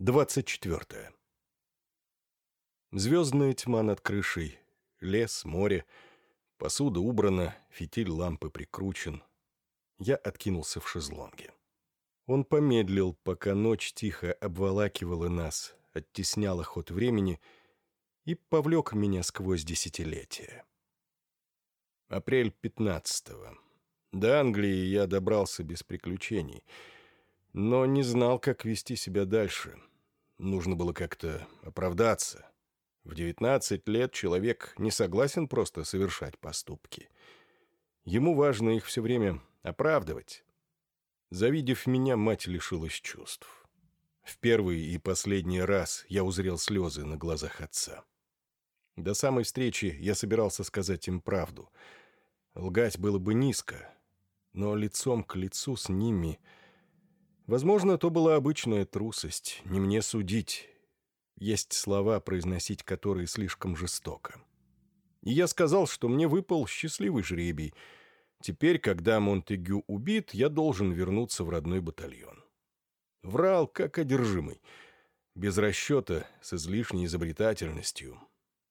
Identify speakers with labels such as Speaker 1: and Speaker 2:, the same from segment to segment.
Speaker 1: 24. Звездная тьма над крышей, лес, море, посуда убрана, фитиль лампы прикручен. Я откинулся в шезлонге. Он помедлил, пока ночь тихо обволакивала нас, оттесняла ход времени и повлек меня сквозь десятилетия. Апрель 15 -го. До Англии я добрался без приключений, но не знал, как вести себя дальше. Нужно было как-то оправдаться. В 19 лет человек не согласен просто совершать поступки. Ему важно их все время оправдывать. Завидев меня, мать лишилась чувств. В первый и последний раз я узрел слезы на глазах отца. До самой встречи я собирался сказать им правду. Лгать было бы низко, но лицом к лицу с ними... Возможно, то была обычная трусость, не мне судить. Есть слова, произносить которые слишком жестоко. И я сказал, что мне выпал счастливый жребий. Теперь, когда Монтегю убит, я должен вернуться в родной батальон. Врал, как одержимый. Без расчета, с излишней изобретательностью.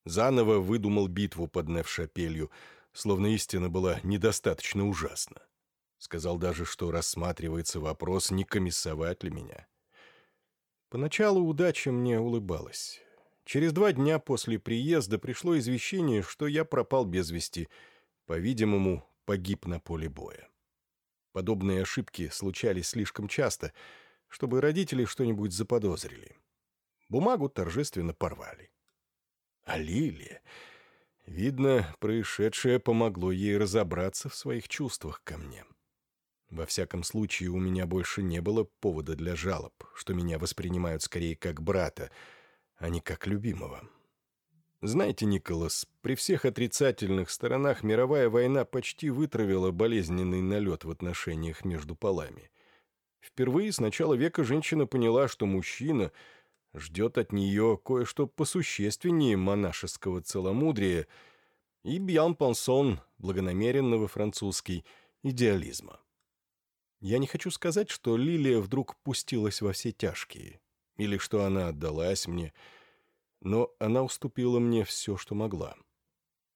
Speaker 1: Заново выдумал битву под Невшапелью, словно истина была недостаточно ужасна. Сказал даже, что рассматривается вопрос, не комиссовать ли меня. Поначалу удача мне улыбалась. Через два дня после приезда пришло извещение, что я пропал без вести. По-видимому, погиб на поле боя. Подобные ошибки случались слишком часто — чтобы родители что-нибудь заподозрили. Бумагу торжественно порвали. А Лилия... Видно, происшедшее помогло ей разобраться в своих чувствах ко мне. Во всяком случае, у меня больше не было повода для жалоб, что меня воспринимают скорее как брата, а не как любимого. Знаете, Николас, при всех отрицательных сторонах мировая война почти вытравила болезненный налет в отношениях между полами. Впервые с начала века женщина поняла, что мужчина ждет от нее кое-что посущественнее монашеского целомудрия и бьян-пансон, благонамеренного французский, идеализма. Я не хочу сказать, что Лилия вдруг пустилась во все тяжкие, или что она отдалась мне, но она уступила мне все, что могла.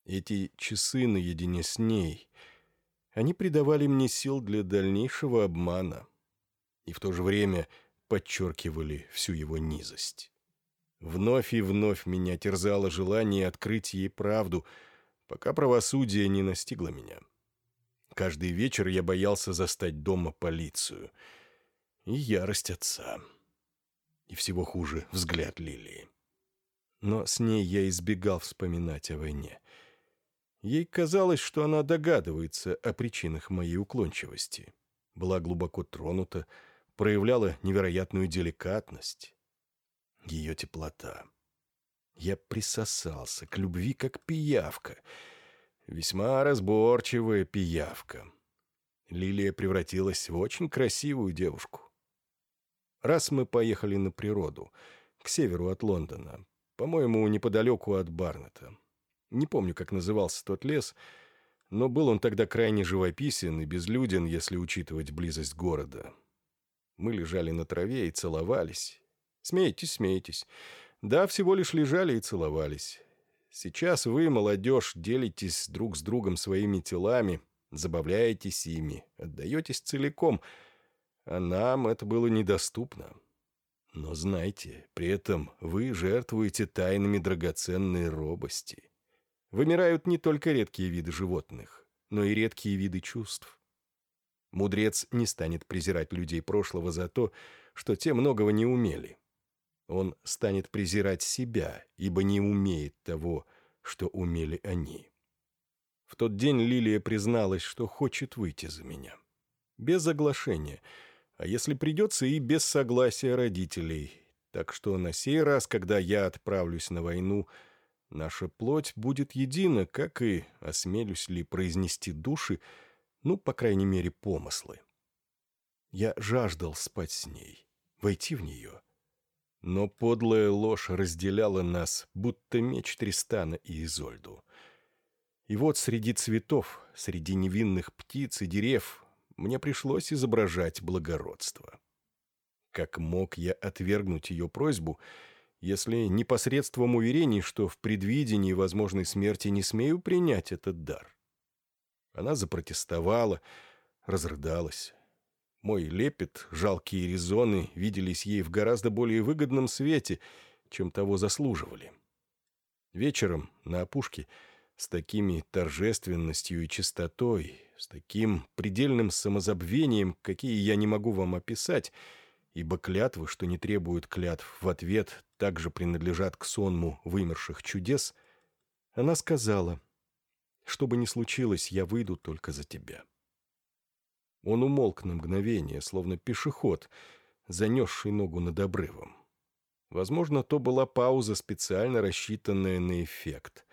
Speaker 1: Эти часы наедине с ней, они придавали мне сил для дальнейшего обмана — и в то же время подчеркивали всю его низость. Вновь и вновь меня терзало желание открыть ей правду, пока правосудие не настигло меня. Каждый вечер я боялся застать дома полицию. И ярость отца. И всего хуже — взгляд Лилии. Но с ней я избегал вспоминать о войне. Ей казалось, что она догадывается о причинах моей уклончивости. Была глубоко тронута, проявляла невероятную деликатность. Ее теплота. Я присосался к любви, как пиявка. Весьма разборчивая пиявка. Лилия превратилась в очень красивую девушку. Раз мы поехали на природу, к северу от Лондона, по-моему, неподалеку от Барнета. Не помню, как назывался тот лес, но был он тогда крайне живописен и безлюден, если учитывать близость города. Мы лежали на траве и целовались. Смейтесь, смейтесь. Да, всего лишь лежали и целовались. Сейчас вы, молодежь, делитесь друг с другом своими телами, забавляетесь ими, отдаетесь целиком, а нам это было недоступно. Но знайте, при этом вы жертвуете тайнами драгоценной робости. Вымирают не только редкие виды животных, но и редкие виды чувств. Мудрец не станет презирать людей прошлого за то, что те многого не умели. Он станет презирать себя, ибо не умеет того, что умели они. В тот день Лилия призналась, что хочет выйти за меня. Без оглашения, а если придется, и без согласия родителей. Так что на сей раз, когда я отправлюсь на войну, наша плоть будет едина, как и, осмелюсь ли произнести души, ну, по крайней мере, помыслы. Я жаждал спать с ней, войти в нее. Но подлая ложь разделяла нас, будто меч Тристана и Изольду. И вот среди цветов, среди невинных птиц и дерев мне пришлось изображать благородство. Как мог я отвергнуть ее просьбу, если непосредством уверений, что в предвидении возможной смерти не смею принять этот дар? Она запротестовала, разрыдалась. Мой лепет, жалкие резоны виделись ей в гораздо более выгодном свете, чем того заслуживали. Вечером на опушке с такими торжественностью и чистотой, с таким предельным самозабвением, какие я не могу вам описать, ибо клятвы, что не требуют клятв в ответ, также принадлежат к сонму вымерших чудес, она сказала, «Что бы ни случилось, я выйду только за тебя». Он умолк на мгновение, словно пешеход, занесший ногу над обрывом. Возможно, то была пауза, специально рассчитанная на эффект.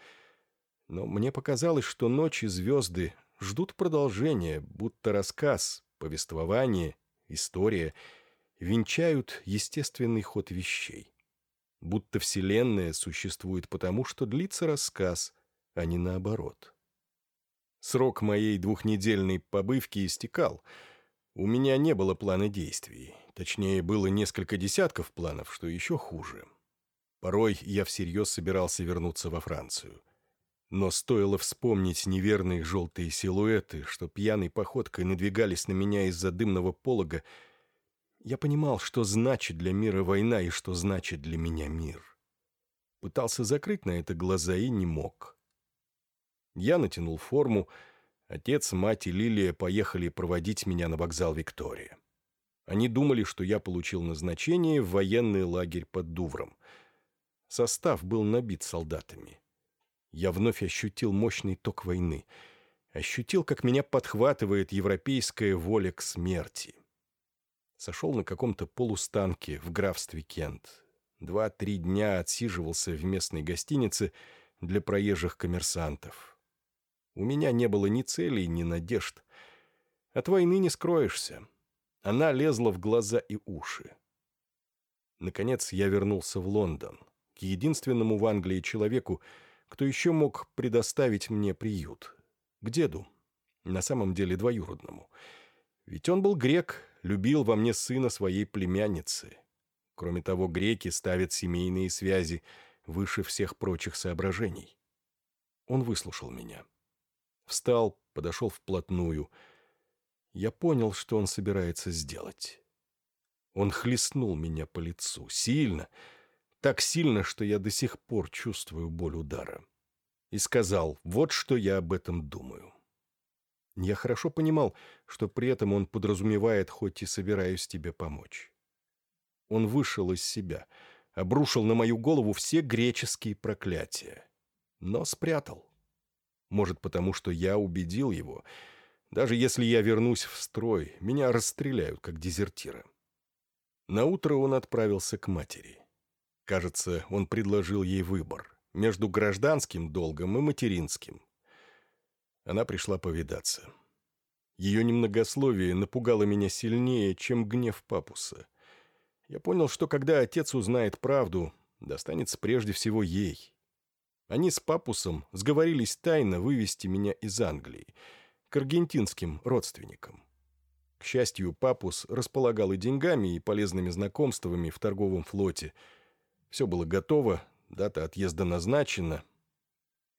Speaker 1: Но мне показалось, что ночи звезды ждут продолжения, будто рассказ, повествование, история венчают естественный ход вещей. Будто Вселенная существует потому, что длится рассказ, а не наоборот. Срок моей двухнедельной побывки истекал. У меня не было плана действий. Точнее, было несколько десятков планов, что еще хуже. Порой я всерьез собирался вернуться во Францию. Но стоило вспомнить неверные желтые силуэты, что пьяной походкой надвигались на меня из-за дымного полога, я понимал, что значит для мира война и что значит для меня мир. Пытался закрыть на это глаза и не мог. Я натянул форму, отец, мать и Лилия поехали проводить меня на вокзал Виктория. Они думали, что я получил назначение в военный лагерь под Дувром. Состав был набит солдатами. Я вновь ощутил мощный ток войны. Ощутил, как меня подхватывает европейская воля к смерти. Сошел на каком-то полустанке в графстве Кент. Два-три дня отсиживался в местной гостинице для проезжих коммерсантов. У меня не было ни целей, ни надежд. От войны не скроешься. Она лезла в глаза и уши. Наконец я вернулся в Лондон, к единственному в Англии человеку, кто еще мог предоставить мне приют. К деду, на самом деле двоюродному. Ведь он был грек, любил во мне сына своей племянницы. Кроме того, греки ставят семейные связи выше всех прочих соображений. Он выслушал меня. Встал, подошел вплотную — я понял, что он собирается сделать. Он хлестнул меня по лицу. Сильно. Так сильно, что я до сих пор чувствую боль удара. И сказал, вот что я об этом думаю. Я хорошо понимал, что при этом он подразумевает, хоть и собираюсь тебе помочь. Он вышел из себя, обрушил на мою голову все греческие проклятия, но спрятал. Может, потому что я убедил его — даже если я вернусь в строй, меня расстреляют как дезертира. Наутро он отправился к матери. Кажется, он предложил ей выбор между гражданским долгом и материнским. Она пришла повидаться. Ее немногословие напугало меня сильнее, чем гнев папуса. Я понял, что когда отец узнает правду, достанется прежде всего ей. Они с папусом сговорились тайно вывести меня из Англии — к аргентинским родственникам. К счастью, Папус располагал и деньгами, и полезными знакомствами в торговом флоте. Все было готово, дата отъезда назначена.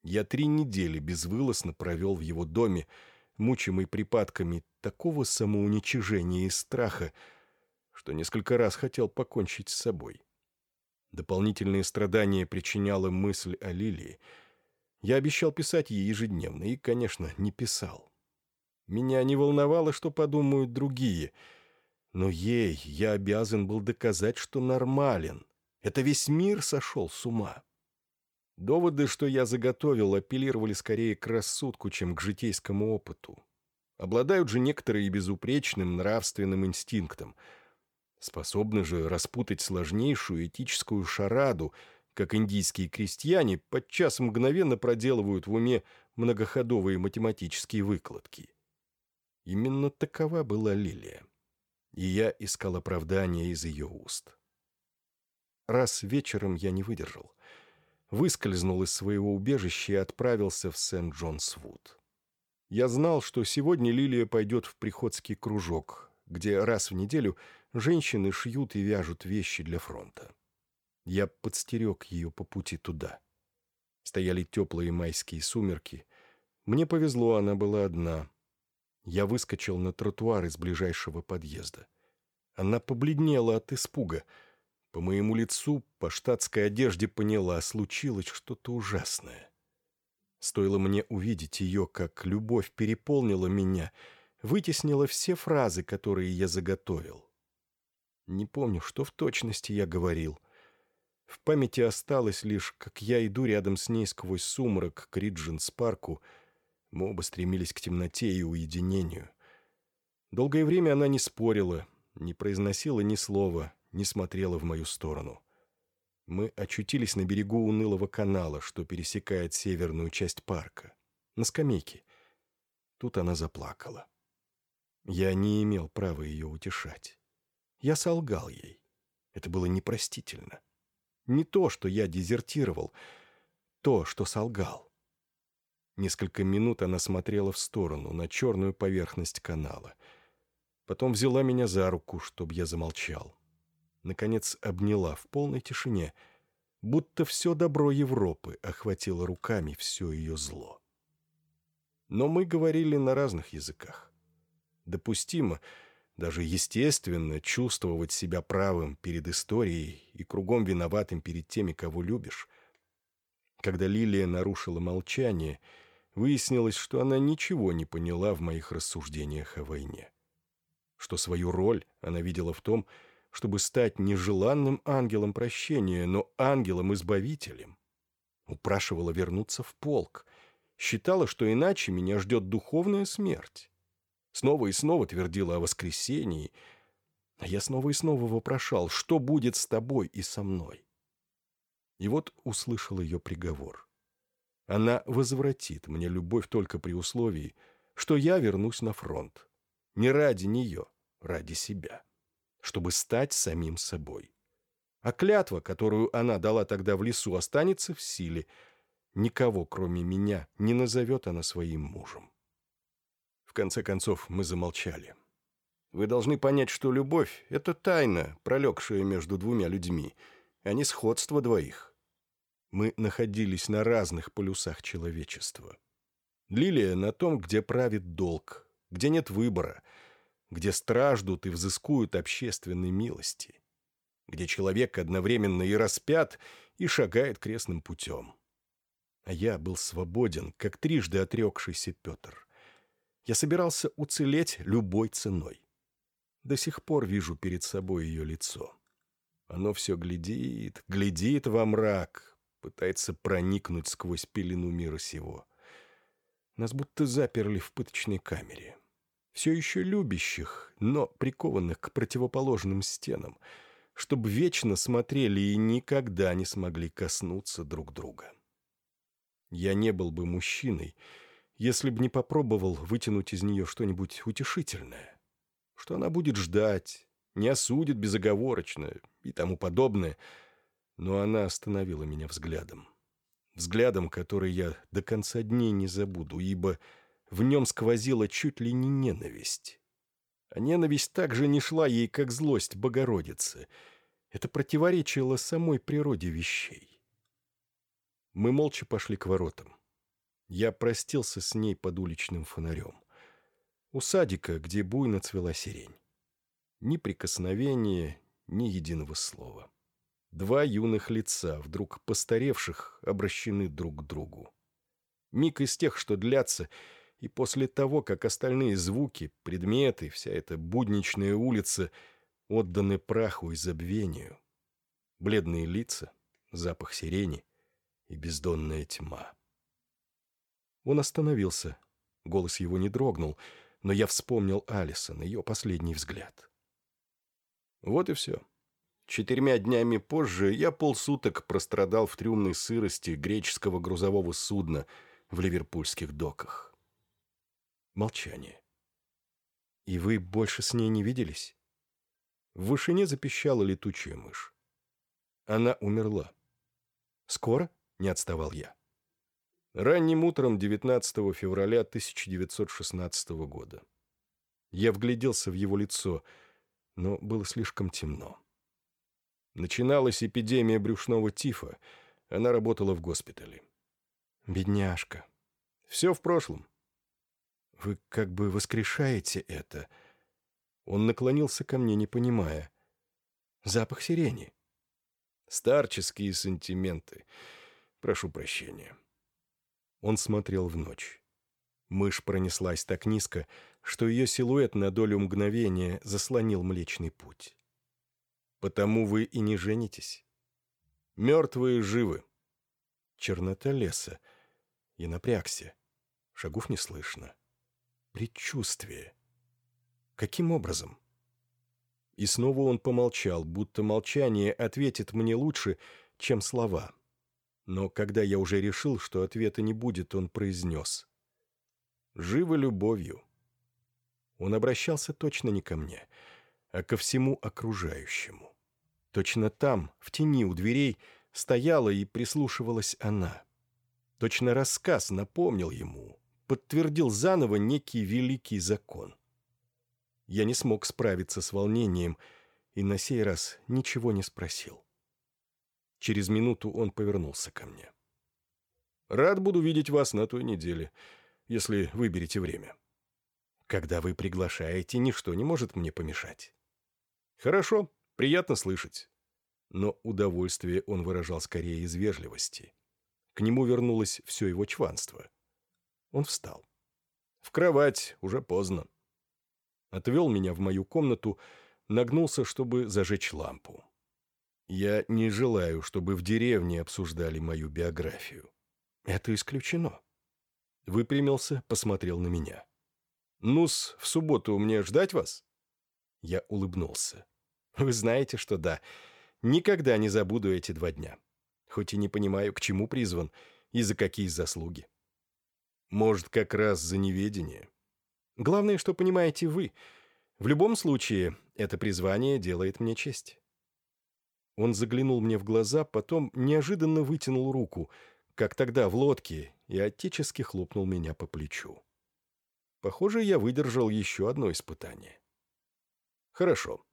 Speaker 1: Я три недели безвылазно провел в его доме, мучимый припадками такого самоуничижения и страха, что несколько раз хотел покончить с собой. Дополнительные страдания причиняла мысль о Лилии. Я обещал писать ей ежедневно и, конечно, не писал. Меня не волновало, что подумают другие. Но ей я обязан был доказать, что нормален. Это весь мир сошел с ума. Доводы, что я заготовил, апеллировали скорее к рассудку, чем к житейскому опыту. Обладают же некоторые безупречным нравственным инстинктом. Способны же распутать сложнейшую этическую шараду, как индийские крестьяне подчас мгновенно проделывают в уме многоходовые математические выкладки. Именно такова была Лилия. И я искал оправдания из ее уст. Раз вечером я не выдержал. Выскользнул из своего убежища и отправился в Сент-Джонс-Вуд. Я знал, что сегодня Лилия пойдет в приходский кружок, где раз в неделю женщины шьют и вяжут вещи для фронта. Я подстерег ее по пути туда. Стояли теплые майские сумерки. Мне повезло, она была одна. Я выскочил на тротуар из ближайшего подъезда. Она побледнела от испуга. По моему лицу, по штатской одежде поняла, случилось что-то ужасное. Стоило мне увидеть ее, как любовь переполнила меня, вытеснила все фразы, которые я заготовил. Не помню, что в точности я говорил. В памяти осталось лишь, как я иду рядом с ней сквозь сумрак к Риджинс-парку. Мы оба стремились к темноте и уединению. Долгое время она не спорила, не произносила ни слова, не смотрела в мою сторону. Мы очутились на берегу унылого канала, что пересекает северную часть парка. На скамейке. Тут она заплакала. Я не имел права ее утешать. Я солгал ей. Это было непростительно. Не то, что я дезертировал, то, что солгал. Несколько минут она смотрела в сторону, на черную поверхность канала. Потом взяла меня за руку, чтобы я замолчал наконец обняла в полной тишине, будто все добро Европы охватило руками все ее зло. Но мы говорили на разных языках. Допустимо, даже естественно, чувствовать себя правым перед историей и кругом виноватым перед теми, кого любишь. Когда Лилия нарушила молчание, выяснилось, что она ничего не поняла в моих рассуждениях о войне. Что свою роль она видела в том, что чтобы стать нежеланным ангелом прощения, но ангелом-избавителем. Упрашивала вернуться в полк. Считала, что иначе меня ждет духовная смерть. Снова и снова твердила о воскресении, а я снова и снова вопрошал, что будет с тобой и со мной. И вот услышал ее приговор. Она возвратит мне любовь только при условии, что я вернусь на фронт. Не ради нее, ради себя чтобы стать самим собой. А клятва, которую она дала тогда в лесу, останется в силе. Никого, кроме меня, не назовет она своим мужем. Конце концов, мы замолчали. Вы должны понять, что любовь — это тайна, пролегшая между двумя людьми, а не сходство двоих. Мы находились на разных полюсах человечества. Лилия на том, где правит долг, где нет выбора — где страждут и взыскуют общественной милости, где человек одновременно и распят, и шагает крестным путем. А я был свободен, как трижды отрекшийся Петр. Я собирался уцелеть любой ценой. До сих пор вижу перед собой ее лицо. Оно все глядит, глядит во мрак, пытается проникнуть сквозь пелену мира сего. Нас будто заперли в пыточной камере все еще любящих, но прикованных к противоположным стенам, чтобы вечно смотрели и никогда не смогли коснуться друг друга. Я не был бы мужчиной, если бы не попробовал вытянуть из нее что-нибудь утешительное, что она будет ждать, не осудит безоговорочно и тому подобное, но она остановила меня взглядом. Взглядом, который я до конца дней не забуду, ибо в нем сквозила чуть ли не ненависть. А ненависть также не шла ей, как злость Богородицы. Это противоречило самой природе вещей. Мы молча пошли к воротам. Я простился с ней под уличным фонарем. У садика, где буйно цвела сирень. Ни прикосновения, ни единого слова. Два юных лица, вдруг постаревших, обращены друг к другу. Миг из тех, что длятся, и после того, как остальные звуки, предметы, вся эта будничная улица отданы праху и забвению. Бледные лица, запах сирени и бездонная тьма. Он остановился. Голос его не дрогнул, но я вспомнил Алисон, ее последний взгляд. Вот и все. Четырьмя днями позже я полсуток прострадал в трюмной сырости греческого грузового судна в ливерпульских доках. Молчание. «И вы больше с ней не виделись?» В вышине запищала летучая мышь. Она умерла. «Скоро?» — не отставал я. Ранним утром 19 февраля 1916 года. Я вгляделся в его лицо, но было слишком темно. Начиналась эпидемия брюшного тифа. Она работала в госпитале.
Speaker 2: Бедняжка.
Speaker 1: Все в прошлом.
Speaker 2: Вы как бы воскрешаете это.
Speaker 1: Он наклонился ко мне, не понимая.
Speaker 2: Запах сирени.
Speaker 1: Старческие сантименты. Прошу прощения. Он смотрел в ночь. Мышь пронеслась так низко, что ее силуэт на долю мгновения заслонил Млечный Путь. Потому вы и не женитесь. Мертвые живы.
Speaker 2: Чернота леса. Я напрягся. Шагов не слышно. Предчувствие. Каким образом?
Speaker 1: И снова он помолчал, будто молчание ответит мне лучше, чем слова. Но когда я уже решил, что ответа не будет, он произнес. «Живы любовью». Он обращался точно не ко мне, а ко всему окружающему. Точно там, в тени у дверей, стояла и прислушивалась она. Точно рассказ напомнил ему, подтвердил заново некий великий закон. Я не смог справиться с волнением и на сей раз ничего не спросил. Через минуту он повернулся ко мне. «Рад буду видеть вас на той неделе, если выберете время. Когда вы приглашаете, ничто не может мне помешать». «Хорошо, приятно слышать». Но удовольствие он выражал скорее из вежливости. К нему вернулось все его чванство. Он встал. «В кровать, уже поздно». Отвел меня в мою комнату, нагнулся, чтобы зажечь лампу. Я не желаю, чтобы в деревне обсуждали мою биографию. Это исключено. Выпрямился, посмотрел на меня. «Ну-с, в субботу мне ждать вас?» Я улыбнулся. «Вы знаете, что да. Никогда не забуду эти два дня. Хоть и не понимаю, к чему призван и за какие заслуги. Может, как раз за неведение. Главное, что понимаете вы. В любом случае, это призвание делает мне честь». Он заглянул мне в глаза, потом неожиданно вытянул руку, как тогда в лодке, и отечески хлопнул меня по плечу. Похоже, я выдержал еще одно испытание. «Хорошо.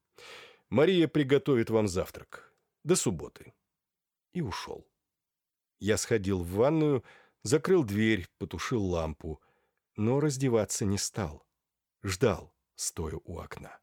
Speaker 1: Мария приготовит вам завтрак. До субботы». И ушел. Я сходил в ванную, закрыл дверь, потушил лампу, но раздеваться не стал. Ждал, стоя у окна.